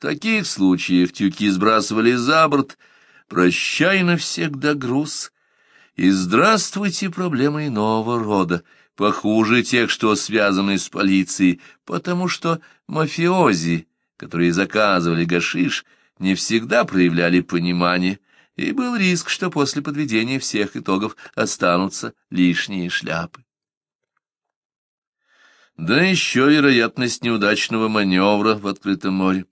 Таких случаях тюки сбрасывали за борт, прощай навсегда груз, и здравствуйте проблемы иного рода, похуже тех, что связаны с полицией, потому что мафиози, которые заказывали гашиш, не всегда проявляли понимание, и был риск, что после подведения всех итогов останутся лишние шляпы. Да еще вероятность неудачного маневра в открытом море.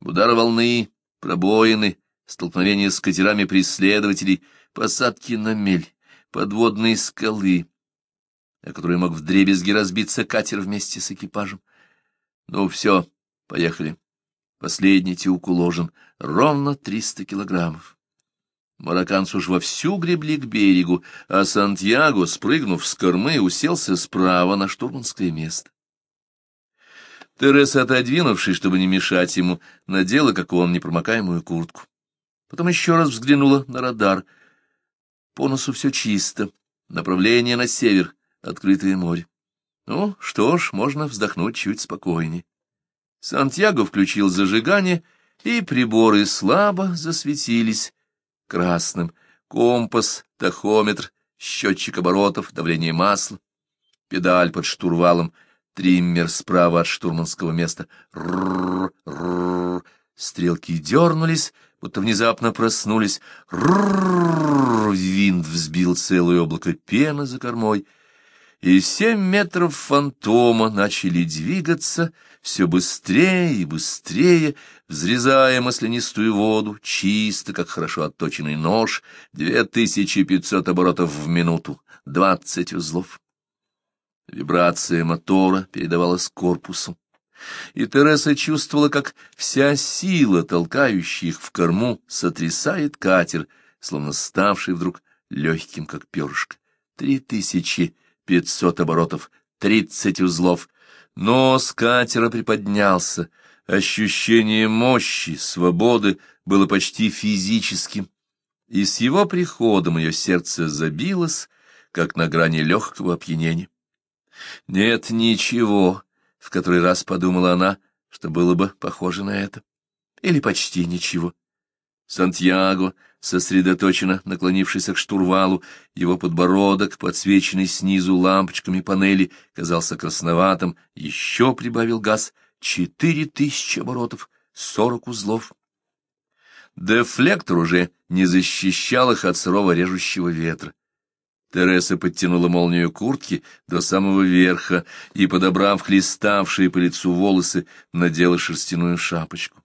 Удары волны, пробоины, столкновение с катерами преследователей, посадки на мель, подводные скалы, о которой мог вдребезги разбиться катер вместе с экипажем. Ну все, поехали. Последний тюк уложен, ровно триста килограммов. Марокканцы уж вовсю гребли к берегу, а Сантьяго, спрыгнув с кормы, уселся справа на штурманское место. Тереса, отодвинувшись, чтобы не мешать ему, надела, как он, непромокаемую куртку. Потом еще раз взглянула на радар. По носу все чисто, направление на север, открытое море. Ну, что ж, можно вздохнуть чуть спокойнее. Сантьяго включил зажигание, и приборы слабо засветились красным. Компас, тахометр, счетчик оборотов, давление масла, педаль под штурвалом — Триммер справа от штурманского места. Рррр, Стрелки дернулись, будто внезапно проснулись. Рррр, Винт взбил целое облако пены за кормой. И семь метров фантома начали двигаться все быстрее и быстрее, взрезая маслянистую воду, чисто, как хорошо отточенный нож, две тысячи пятьсот оборотов в минуту, двадцать узлов. Вибрация мотора передавалась корпусу, и Тереса чувствовала, как вся сила, толкающая их в корму, сотрясает катер, словно ставший вдруг легким, как перышко. Три тысячи пятьсот оборотов, тридцать узлов. Нос катера приподнялся, ощущение мощи, свободы было почти физическим, и с его приходом ее сердце забилось, как на грани легкого опьянения. Нет ничего, в который раз подумала она, что было бы похоже на это. Или почти ничего. Сантьяго, сосредоточенно наклонившийся к штурвалу, его подбородок, подсвеченный снизу лампочками панели, казался красноватым, еще прибавил газ. Четыре тысячи оборотов, сорок узлов. Дефлектор уже не защищал их от сырого режущего ветра. Тереса подтянула молнию куртки до самого верха и, подобрав хлеставшие по лицу волосы, надела шерстяную шапочку.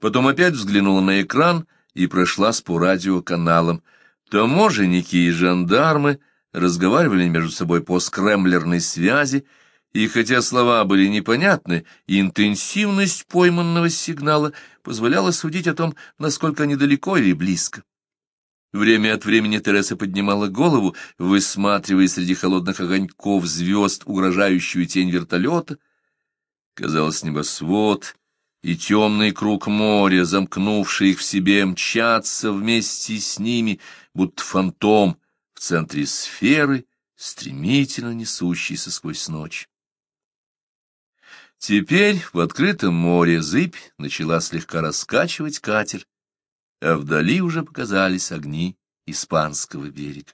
Потом опять взглянула на экран и прошлась по радиоканалам. Таможенники и жандармы разговаривали между собой по скремлерной связи, и хотя слова были непонятны, интенсивность пойманного сигнала позволяла судить о том, насколько они далеко или близко. Время от времени Тереса поднимала голову, высматривая среди холодных огоньков звезд угрожающую тень вертолета. Казалось, небосвод и темный круг моря, замкнувший их в себе, мчатся вместе с ними, будто фантом в центре сферы, стремительно несущийся сквозь ночь. Теперь в открытом море зыбь начала слегка раскачивать катер, а вдали уже показались огни испанского берега.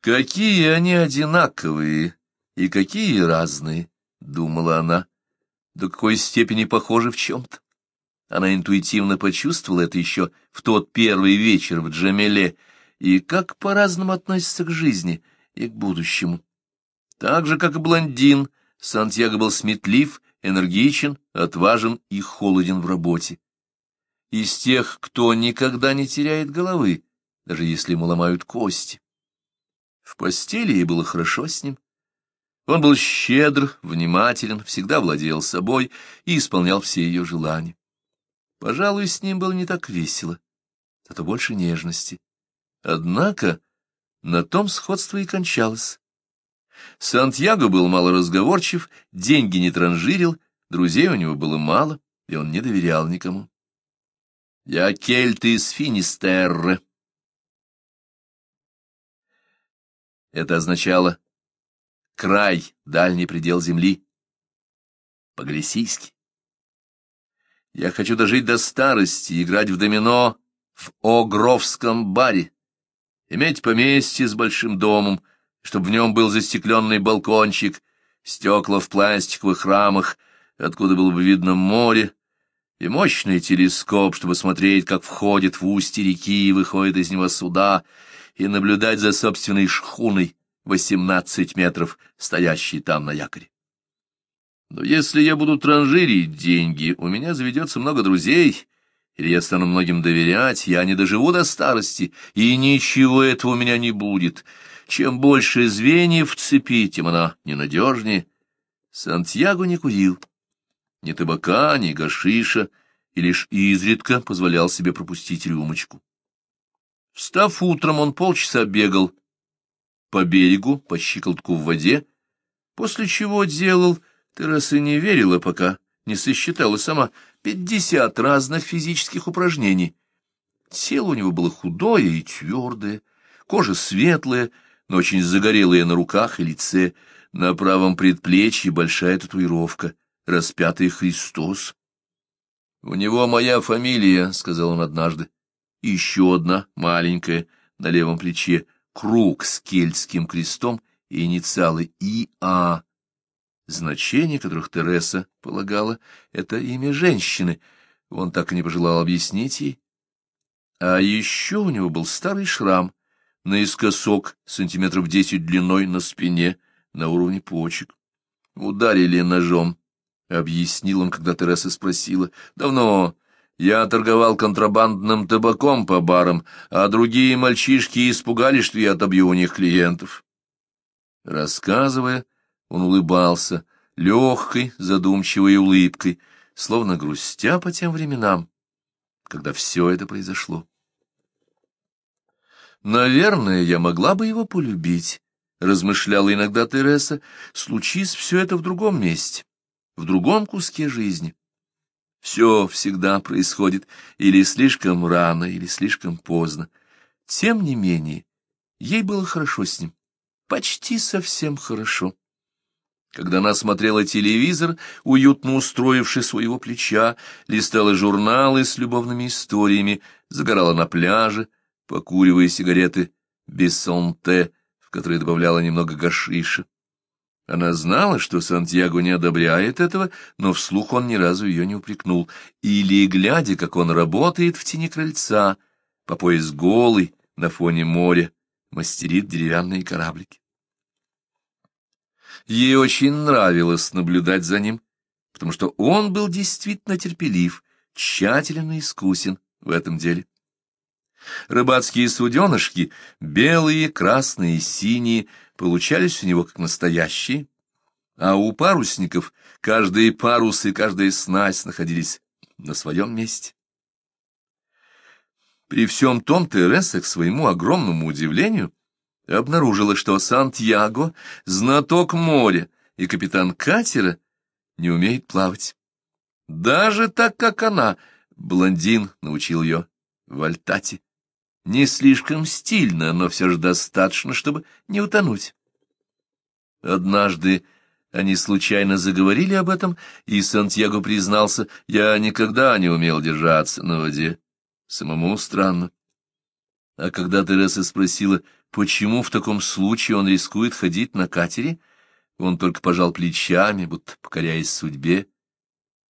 Какие они одинаковые и какие разные, — думала она, — до какой степени похожи в чем-то. Она интуитивно почувствовала это еще в тот первый вечер в Джамеле, и как по-разному относится к жизни и к будущему. Так же, как и блондин, Сантьяго был сметлив энергичен, отважен и холоден в работе. Из тех, кто никогда не теряет головы, даже если ему ломают кости. В постели ей было хорошо с ним. Он был щедр, внимателен, всегда владел собой и исполнял все ее желания. Пожалуй, с ним было не так весело, зато больше нежности. Однако на том сходство и кончалось. Сантьяго был малоразговорчив, деньги не транжирил, друзей у него было мало, и он не доверял никому. «Я кельт из Финистерры». Это означало «край, дальний предел земли». по-галисийски. Я хочу дожить до старости, играть в домино в Огровском баре, иметь поместье с большим домом, чтобы в нем был застекленный балкончик, стекла в пластиковых рамах, откуда было бы видно море, и мощный телескоп, чтобы смотреть, как входит в устье реки и выходит из него суда, и наблюдать за собственной шхуной, восемнадцать метров, стоящей там на якоре. Но если я буду транжирить деньги, у меня заведется много друзей, или я стану многим доверять, я не доживу до старости, и ничего этого у меня не будет. Чем больше звеньев в цепи, тем она ненадежнее. Сантьяго не курил. Ни табака, ни гашиша, и лишь изредка позволял себе пропустить рюмочку. Встав утром, он полчаса бегал по берегу, по щиколотку в воде, после чего делал, Тераса не верила пока, не сосчитала сама, пятьдесят разных физических упражнений. Тело у него было худое и твердое, кожа светлая, но очень загорелая на руках и лице, на правом предплечье большая татуировка, распятый Христос. — У него моя фамилия, — сказал он однажды, — еще одна, маленькая, на левом плече, круг с кельтским крестом и инициалы И.А., значение которых Тереса полагала, это имя женщины. Он так и не пожелал объяснить ей. А еще у него был старый шрам наискосок, сантиметров десять длиной на спине, на уровне почек. Ударили ножом, — объяснил он, когда Тереса спросила. — Давно. Я торговал контрабандным табаком по барам, а другие мальчишки испугались, что я отобью у них клиентов. Рассказывая, он улыбался легкой, задумчивой улыбкой, словно грустя по тем временам, когда все это произошло. «Наверное, я могла бы его полюбить», — размышляла иногда Тереса, — «случись все это в другом месте, в другом куске жизни». Все всегда происходит или слишком рано, или слишком поздно. Тем не менее, ей было хорошо с ним, почти совсем хорошо. Когда она смотрела телевизор, уютно устроившись у его плеча, листала журналы с любовными историями, загорала на пляже, покуривая сигареты «Бессонте», в которые добавляла немного гашиша. Она знала, что Сантьяго не одобряет этого, но вслух он ни разу ее не упрекнул. Или, глядя, как он работает в тени крыльца, по пояс голый, на фоне моря, мастерит деревянные кораблики. Ей очень нравилось наблюдать за ним, потому что он был действительно терпелив, тщателен и искусен в этом деле. Рыбацкие суденышки, белые, красные, синие, получались у него как настоящие, а у парусников каждый парус и каждая снасть находились на своем месте. При всем том Тереса, к своему огромному удивлению, обнаружила, что Сантьяго, знаток моря и капитан катера, не умеет плавать. Даже так, как она, блондин научил ее в. Не слишком стильно, но все же достаточно, чтобы не утонуть. Однажды они случайно заговорили об этом, и Сантьяго признался, я никогда не умел держаться на воде. Самому странно. А когда Тереса спросила, почему в таком случае он рискует ходить на катере, он только пожал плечами, будто покоряясь судьбе,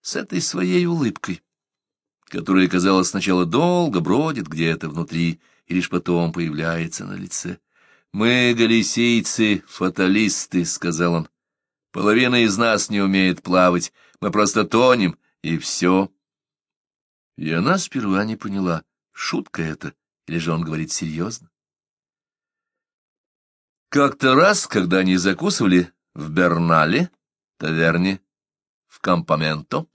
с этой своей улыбкой, которая, казалось, сначала долго бродит где-то внутри и лишь потом появляется на лице. «Мы, галисейцы, фаталисты», — сказал он. «Половина из нас не умеет плавать, мы просто тонем, и все». И она сперва не поняла, шутка это или же он говорит серьезно. Как-то раз, когда они закусывали в Бернале, таверне, в Кампаменто,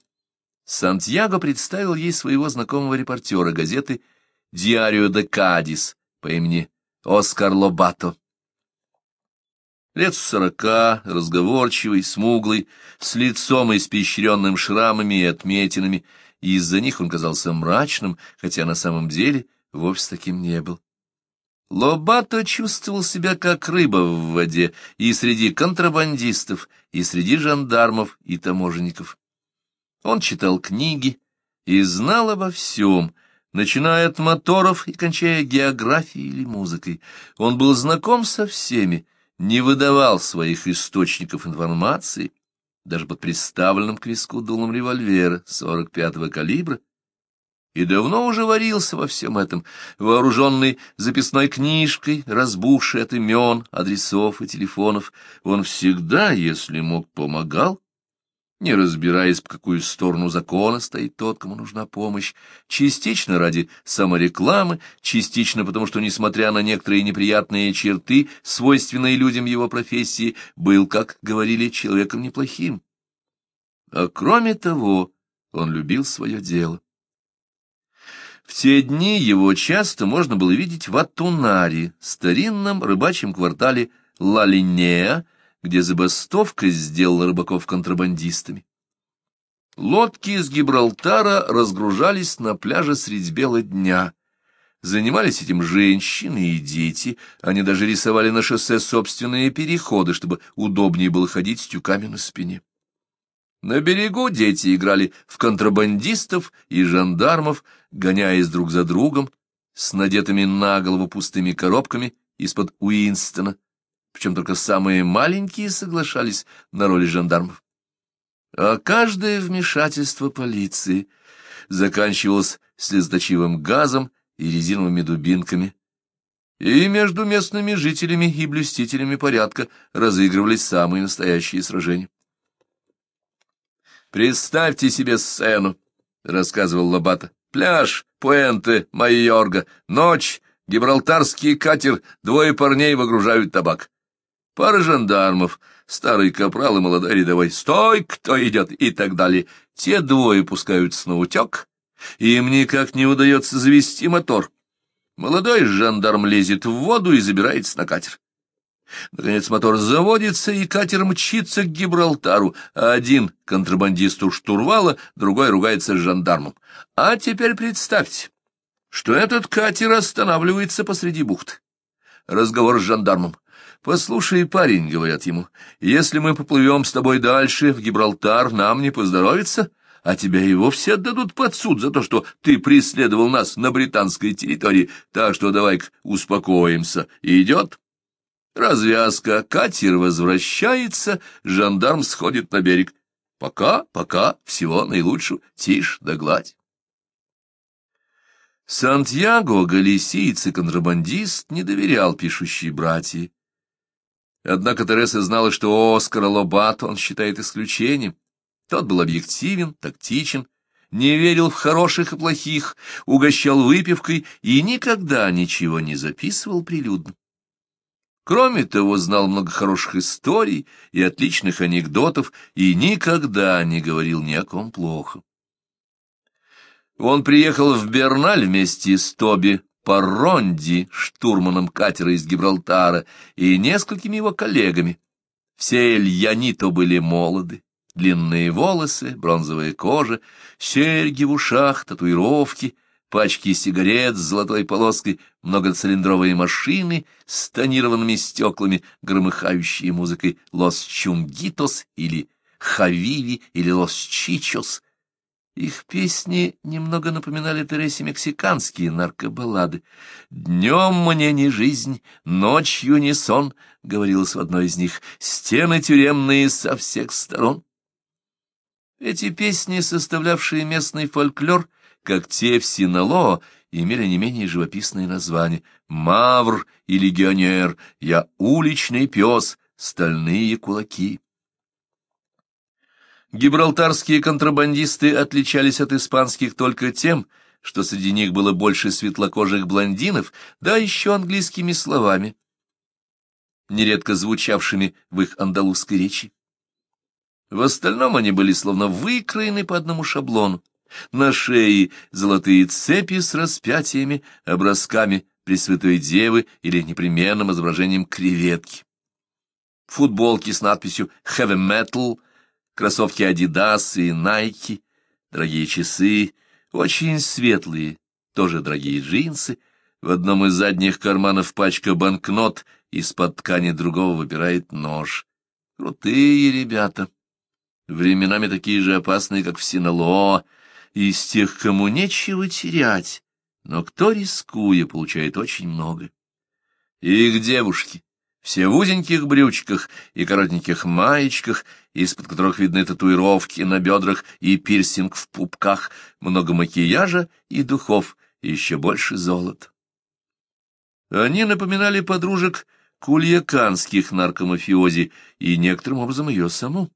Сантьяго представил ей своего знакомого репортера газеты «Диарио де Кадис» по имени Оскар Лобато. Лет сорока, разговорчивый, смуглый, с лицом испещренным шрамами и отметинами, и из-за них он казался мрачным, хотя на самом деле вовсе таким не был. Лобато чувствовал себя как рыба в воде и среди контрабандистов, и среди жандармов и таможенников. Он читал книги и знал обо всем, начиная от моторов и кончая географией или музыкой. Он был знаком со всеми, не выдавал своих источников информации, даже под приставленным к виску дулом револьвера 45-го калибра, и давно уже варился во всем этом, вооруженный записной книжкой, разбухший от имен, адресов и телефонов. Он всегда, если мог, помогал, не разбираясь, по какую сторону закона стоит тот, кому нужна помощь, частично ради саморекламы, частично потому, что, несмотря на некоторые неприятные черты, свойственные людям его профессии, был, как говорили, человеком неплохим. А кроме того, он любил свое дело. В те дни его часто можно было видеть в Атунаре, старинном рыбачьем квартале Ла-Линеа, где забастовка сделала рыбаков контрабандистами. Лодки из Гибралтара разгружались на пляже средь бела дня. Занимались этим женщины и дети, они даже рисовали на шоссе собственные переходы, чтобы удобнее было ходить с тюками на спине. На берегу дети играли в контрабандистов и жандармов, гоняясь друг за другом, с надетыми на голову пустыми коробками из-под Уинстона, причем только самые маленькие соглашались на роли жандармов. А каждое вмешательство полиции заканчивалось слезоточивым газом и резиновыми дубинками, и между местными жителями и блюстителями порядка разыгрывались самые настоящие сражения. «Представьте себе сцену», — рассказывал Лобата. «Пляж, Пуэнте, Майорга, ночь, гибралтарский катер, двое парней выгружают табак. Пара жандармов, старый капрал и молодой рядовой. Стой, кто идет!» и так далее. Те двое пускаются на утек, им никак не удается завести мотор. Молодой жандарм лезет в воду и забирается на катер. Наконец мотор заводится, и катер мчится к Гибралтару, один контрабандист у штурвала, другой ругается с жандармом. А теперь представьте, что этот катер останавливается посреди бухты. Разговор с жандармом. «Послушай, парень», — говорят ему, — «если мы поплывем с тобой дальше, в Гибралтар, нам не поздоровится, а тебя и вовсе отдадут под суд за то, что ты преследовал нас на британской территории, так что давай-ка успокоимся. Идет?» Развязка, катер возвращается, жандарм сходит на берег. Пока, пока, всего наилучшего, тишь да гладь. Сантьяго, галисиец и контрабандист, не доверял пишущей братьи. Однако Тереса знала, что Оскара Лобат он считает исключением. Тот был объективен, тактичен, не верил в хороших и плохих, угощал выпивкой и никогда ничего не записывал прилюдно. Кроме того, знал много хороших историй и отличных анекдотов, и никогда не говорил ни о ком плохо. Он приехал в Берналь вместе с Тоби Парронди, штурманом катера из Гибралтара, и несколькими его коллегами. Все эльянито были молоды, длинные волосы, бронзовая кожа, серьги в ушах, татуировки — пачки сигарет с золотой полоской, многоцилиндровые машины с тонированными стеклами, громыхающие музыкой «Лос Чунгитос» или «Хавиви» или «Лос Чичос». Их песни немного напоминали Тересе мексиканские наркобаллады. «Днем мне не жизнь, ночью не сон», — говорилось в одной из них, — «стены тюремные со всех сторон». Эти песни, составлявшие местный фольклор, как те в Синалоо, имели не менее живописные названия «Мавр» и «Легионер», «Я уличный пес», «Стальные кулаки». Гибралтарские контрабандисты отличались от испанских только тем, что среди них было больше светлокожих блондинов, да еще английскими словами, нередко звучавшими в их андалузской речи. В остальном они были словно выкроены по одному шаблону. На шее золотые цепи с распятиями, образками Пресвятой Девы или непременным изображением креветки. Футболки с надписью «Heavy Metal», кроссовки Adidas и Nike, дорогие часы, очень светлые, тоже дорогие джинсы, В одном из задних карманов пачка банкнот, из-под ткани другого выбирает нож. Крутые ребята. Временами такие же опасные, как в Синалоо, из тех, кому нечего терять, но кто, рискуя, получает очень много. Их девушки, все в узеньких брючках и коротеньких маечках, из-под которых видны татуировки на бедрах и пирсинг в пупках, много макияжа и духов, и еще больше золота. Они напоминали подружек кульяканских наркомафиози и некоторым образом ее саму.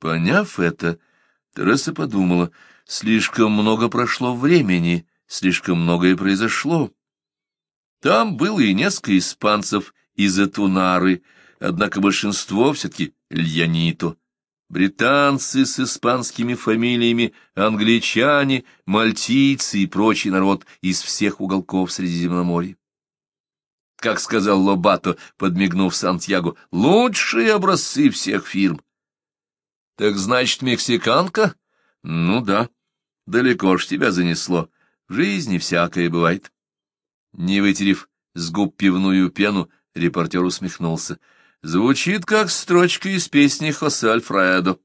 Поняв это, Тереса подумала, слишком много прошло времени, слишком многое произошло. Там было и несколько испанцев из Этунары, однако большинство все-таки льянито. Британцы с испанскими фамилиями, англичане, мальтийцы и прочий народ из всех уголков Средиземноморья. Как сказал Лобато, подмигнув Сантьяго, лучшие образцы всех фирм. Так значит, мексиканка? Ну да, далеко ж тебя занесло. В жизни всякое бывает. Не вытерев с губ пивную пену, репортер усмехнулся. Звучит как строчка из песни Хосе Альфредо.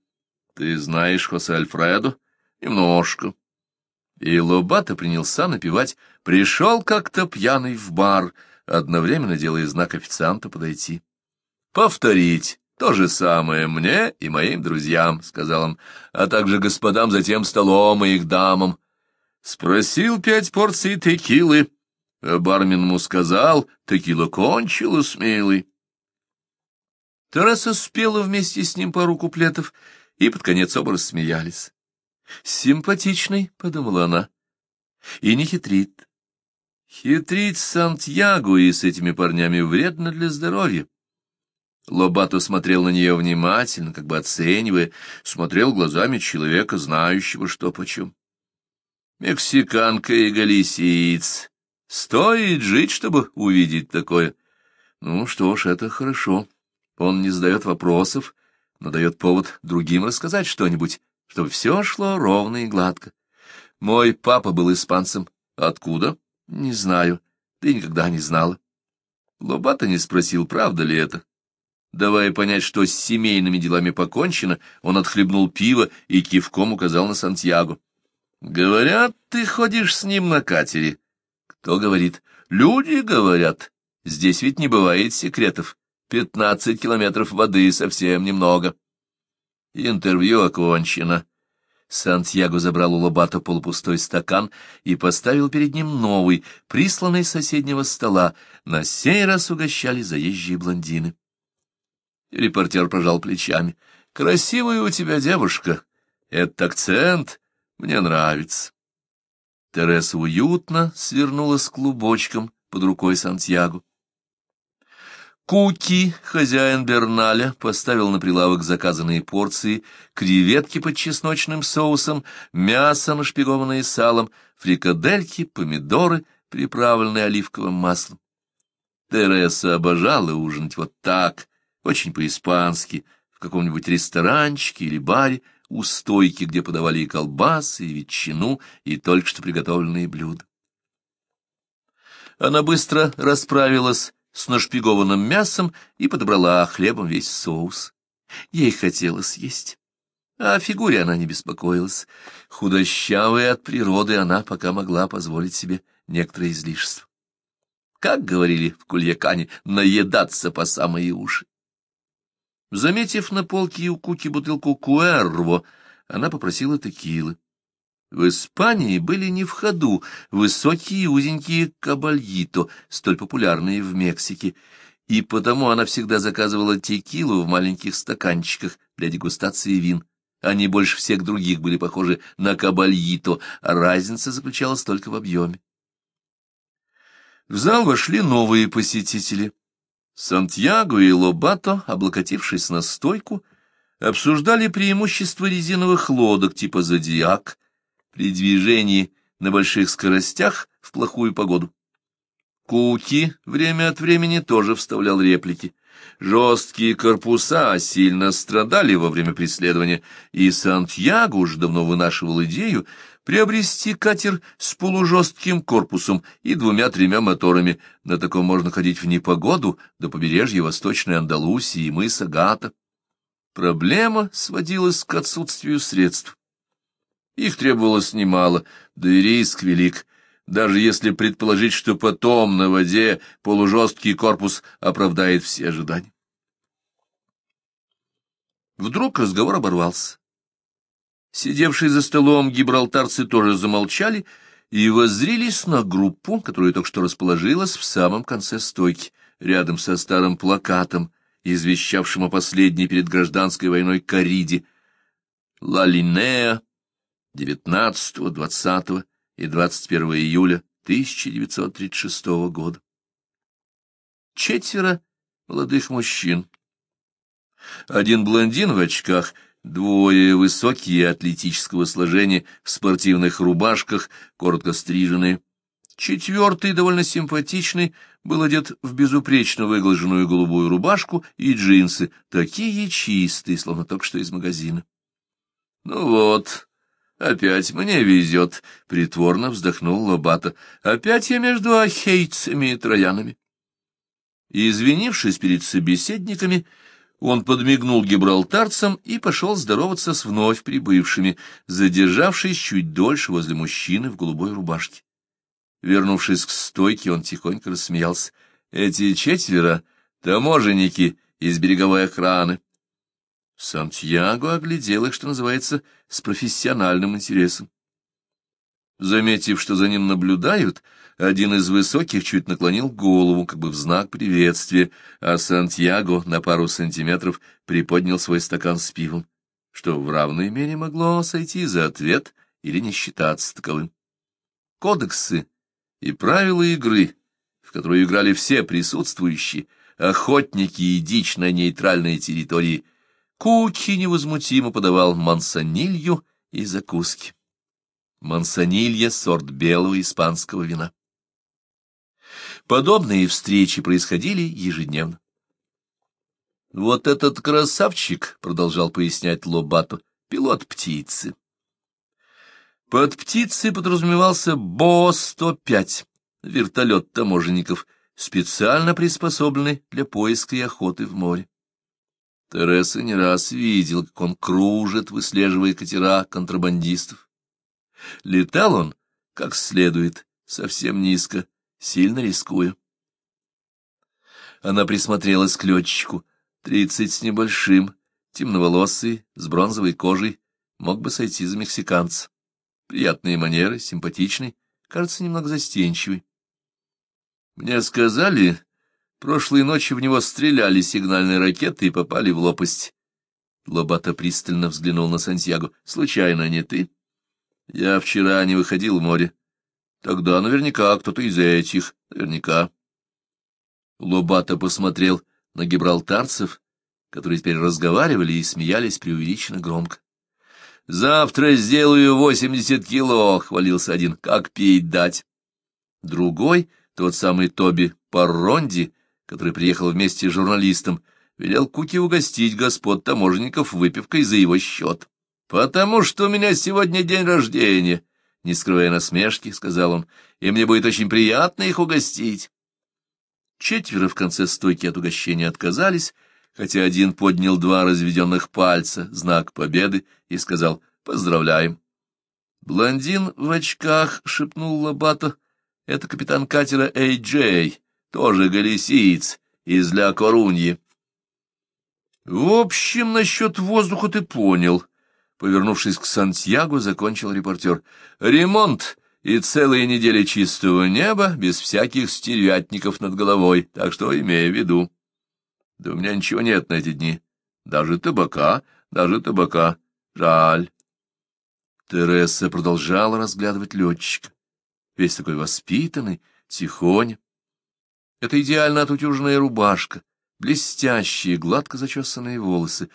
Ты знаешь Хосе Альфредо? Немножко. И Лобата принялся напевать «Пришел как-то пьяный в бар», одновременно делая знак официанту подойти. «Повторить то же самое мне и моим друзьям», — сказал он, «а также господам за тем столом и их дамам». Спросил пять порций текилы, а бармен ему сказал, текила кончилась, милый. Тараса спела вместе с ним пару куплетов, и под конец оба рассмеялись. «Симпатичный», — подумала она, — «и не хитрит». Хитрить Сантьяго и с этими парнями вредно для здоровья. Лобато смотрел на нее внимательно, как бы оценивая, смотрел глазами человека, знающего, что почем. Мексиканка и галисиец. Стоит жить, чтобы увидеть такое. Ну что ж, это хорошо. Он не задает вопросов, но дает повод другим рассказать что-нибудь, чтобы все шло ровно и гладко. Мой папа был испанцем. Откуда? Не знаю. Ты никогда не знала. Лобата не спросил, правда ли это. Давая понять, что с семейными делами покончено, он отхлебнул пиво и кивком указал на Сантьяго. Говорят, ты ходишь с ним на катере. Кто говорит? Люди говорят. Здесь ведь не бывает секретов. Пятнадцать километров воды совсем немного. Интервью окончено. Сантьяго забрал у Лобата полупустой стакан и поставил перед ним новый, присланный с соседнего стола. На сей раз угощали заезжие блондины. Репортер пожал плечами. «Красивая у тебя девушка. Этот акцент мне нравится. Тереса уютно свернулась клубочком под рукой Сантьяго. Куки, хозяин Берналя, поставил на прилавок заказанные порции, креветки под чесночным соусом, мясо, нашпигованное салом, фрикадельки, помидоры, приправленные оливковым маслом. Тереса обожала ужинать вот так, очень по-испански, в каком-нибудь ресторанчике или баре, у стойки, где подавали и колбасы, и ветчину, и только что приготовленные блюда. Она быстро расправилась с нашпигованным мясом и подобрала хлебом весь соус. Ей хотелось есть. А о фигуре она не беспокоилась. Худощавая от природы она пока могла позволить себе некоторые излишества. Как говорили в Кульякане, наедаться по самые уши. Заметив на полке у Куки бутылку Куэрво, она попросила текилы. В Испании были не в ходу высокие узенькие кабальито, столь популярные в Мексике, и потому она всегда заказывала текилу в маленьких стаканчиках для дегустации вин. Они больше всех других были похожи на кабальито, а разница заключалась только в объеме. В зал вошли новые посетители. Сантьяго и Лобато, облокотившись на стойку, обсуждали преимущества резиновых лодок типа «Зодиак» при движении на больших скоростях в плохую погоду. Куки время от времени тоже вставлял реплики. Жесткие корпуса сильно страдали во время преследования, и Сантьяго уж давно вынашивал идею приобрести катер с полужестким корпусом и двумя-тремя моторами. На таком можно ходить в непогоду до побережья Восточной Андалусии и мыса Гата. Проблема сводилась к отсутствию средств. Их требовалось немало, да и риск велик. Даже если предположить, что потом на воде полужесткий корпус оправдает все ожидания. Вдруг разговор оборвался. Сидевшие за столом гибралтарцы тоже замолчали и воззрились на группу, которая только что расположилась в самом конце стойки, рядом со старым плакатом, извещавшим о последней перед гражданской войной Кариде. Ла Линеа, 19, 20 и 21 июля 1936 года. Четверо молодых мужчин. Один блондин в очках — Двое высокие атлетического сложения в спортивных рубашках, коротко стриженные. Четвертый, довольно симпатичный, был одет в безупречно выглаженную голубую рубашку и джинсы, такие чистые, словно только что из магазина. — Ну вот, опять мне везет, — притворно вздохнул Лобата. — Опять я между ахейцами и троянами. извинившись перед собеседниками, он подмигнул гибралтарцам и пошел здороваться с вновь прибывшими, задержавшись чуть дольше возле мужчины в голубой рубашке. Вернувшись к стойке, он тихонько рассмеялся. «Эти четверо — таможенники из береговой охраны». Сантьяго оглядел их, что называется, с профессиональным интересом. Заметив, что за ним наблюдают, один из высоких чуть наклонил голову, как бы в знак приветствия, а Сантьяго на пару сантиметров приподнял свой стакан с пивом, что в равной мере могло сойти за ответ или не считаться таковым. Кодексы и правила игры, в которую играли все присутствующие, охотники и дичь на нейтральной территории, Кучи невозмутимо подавал мансонилью и закуски. Мансонилья — сорт белого испанского вина. Подобные встречи происходили ежедневно. «Вот этот красавчик», — продолжал пояснять Лобато, — пилот птицы. Под птицей подразумевался БО-105, вертолет таможенников, специально приспособленный для поиска и охоты в море. Тереса не раз видел, как он кружит, выслеживая катера контрабандистов. Летал он как следует, совсем низко, сильно рискуя. Она присмотрелась к летчику, тридцать с небольшим, темноволосый, с бронзовой кожей, мог бы сойти за мексиканца. Приятные манеры, симпатичный, кажется, немного застенчивый. Мне сказали, прошлой ночью в него стреляли сигнальные ракеты и попали в лопасть. Лобата пристально взглянул на Сантьяго. Случайно не ты? Я вчера не выходил в море. Тогда наверняка кто-то из этих, наверняка. Лобата посмотрел на гибралтарцев, которые теперь разговаривали и смеялись преувеличенно громко. «Завтра сделаю восемьдесят кило», — хвалился один, — «как пить дать». Другой, тот самый Тоби Парронди, который приехал вместе с журналистом, велел Куки угостить господ таможенников выпивкой за его счет. «Потому что у меня сегодня день рождения», — не скрывая насмешки, сказал он, — «и мне будет очень приятно их угостить». Четверо в конце стойки от угощения отказались, хотя один поднял два разведенных пальца, знак победы, и сказал «Поздравляем». Блондин в очках шепнул Лобато. «Это капитан катера Эй Джей, тоже галисиец, из Ля Коруньи». «В общем, насчет воздуха ты понял», Повернувшись к Сантьяго, закончил репортер. «Ремонт и целые недели чистого неба, без всяких стервятников над головой, так что имею в виду. Да у меня ничего нет на эти дни. Даже табака, даже табака. Жаль». Тереса продолжала разглядывать летчика. Весь такой воспитанный, тихонь. Это идеально отутюженная рубашка, блестящие, гладко зачесанные волосы.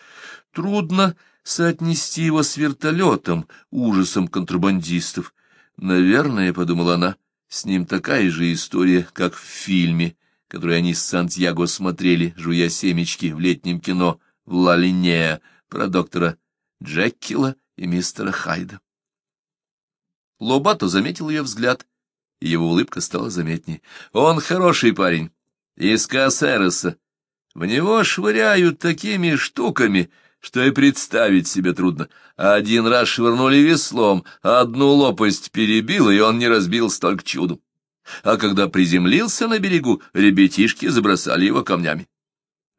Трудно соотнести его с вертолетом, ужасом контрабандистов. Наверное, — подумала она, — с ним такая же история, как в фильме, который они с Сантьяго смотрели, жуя семечки в летнем кино в Ла Линея про доктора Джеккила и мистера Хайда. Лобато заметил ее взгляд, и его улыбка стала заметнее. Он хороший парень, из Кассереса. В него швыряют такими штуками, что и представить себе трудно. Один раз швырнули веслом, одну лопасть перебило, и он не разбил столько чуду. А когда приземлился на берегу, ребятишки забросали его камнями.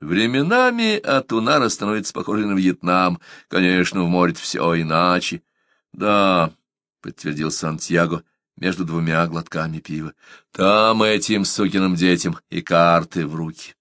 Временами Атунара становится похожей на Вьетнам. Конечно, в море все иначе. Да, — подтвердил Сантьяго между двумя глотками пива, — там этим сукиным детям и карты в руки.